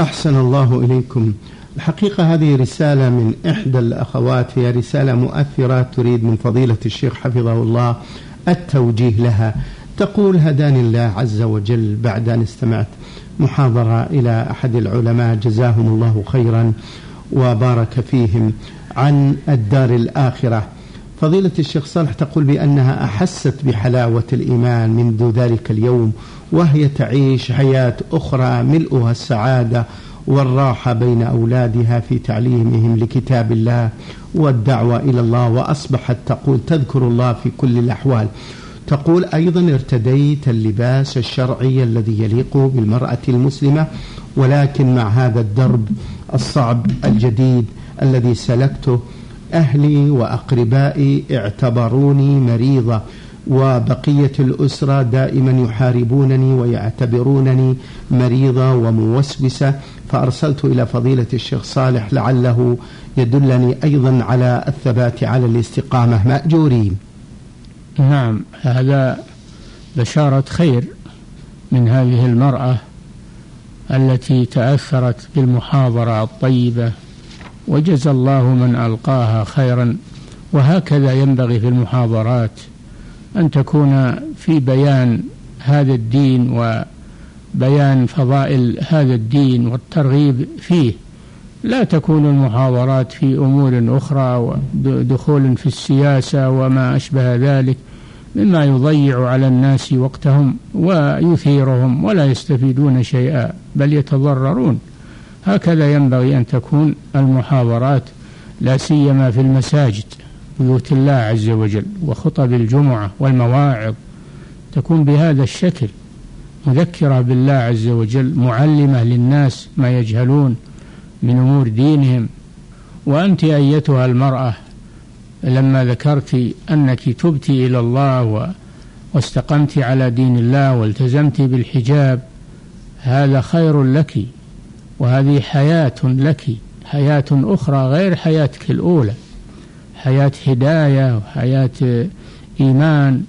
أحسن الله إليكم. الحقيقة هذه رسالة من إحدى الأخوات هي رسالة مؤثرة تريد من فضيلة الشيخ حفظه الله التوجيه لها. تقول هداني الله عز وجل بعد أن استمعت محاضرة إلى أحد العلماء جزاهم الله خيرا وبارك فيهم عن الدار الآخرة. فضيلة الشيخ صالح تقول بأنها أحست بحلاوة الإيمان منذ ذلك اليوم وهي تعيش حياة أخرى ملؤها السعادة والراحة بين أولادها في تعليمهم لكتاب الله والدعوة إلى الله وأصبحت تقول تذكر الله في كل الأحوال. تقول أيضا ارتديت اللباس الشرعي الذي يليق بالمرأة المسلمة ولكن مع هذا الدرب الصعب الجديد الذي سلكته أهلي وأقربائي اعتبروني مريضة وبقية الأسرة دائما يحاربونني ويعتبرونني مريضة وموسوسة فأرسلت إلى فضيلة الشيخ صالح لعله يدلني أيضا على الثبات على الاستقامة. مأجورين نعم هذا بشارة خير من هذه المرأة التي تأثرت بالمحاضرة الطيبة. وجزى الله من ألقاها خيرا. وهكذا ينبغي في المحاضرات أن تكون في بيان هذا الدين وبيان فضائل هذا الدين والترغيب فيه. لا تكون المحاضرات في أمور أخرى ودخول في السياسة وما أشبه ذلك مما يضيع على الناس وقتهم ويثيرهم ولا يستفيدون شيئا بل يتضررون. هكذا ينبغي أن تكون المحاضرات لا سيما في المساجد بيوت الله عز وجل وخطب الجمعة والمواعظ تكون بهذا الشكل. مذكرة بالله عز وجل معلمة للناس ما يجهلون من أمور دينهم. وأنت أيتها المرأة لما ذكرت أنك تبت إلى الله واستقمت على دين الله والتزمت بالحجاب هذا خير لك. وهذه حياة لك حياة أخرى غير حياتك الأولى. حياة هداية وحياة إيمان.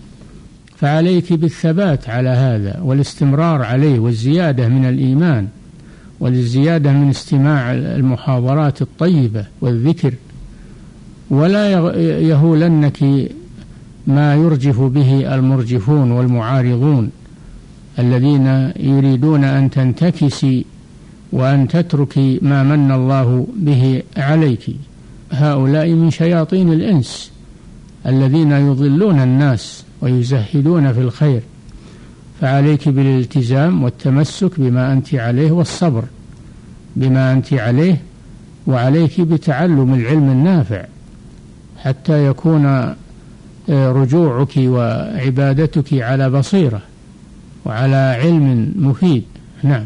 فعليك بالثبات على هذا والاستمرار عليه والزيادة من الإيمان والزيادة من استماع المحاضرات الطيبة والذكر. ولا يهولنك ما يرجف به المرجفون والمعارضون الذين يريدون أن تنتكسي وأن تتركي ما من الله به عليك. هؤلاء من شياطين الإنس الذين يضلون الناس ويزهدون في الخير. فعليك بالالتزام والتمسك بما أنت عليه والصبر بما أنت عليه وعليك بتعلم العلم النافع. حتى يكون آه، رجوعك وعبادتك على بصيرة وعلى علم مفيد. نعم.